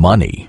money.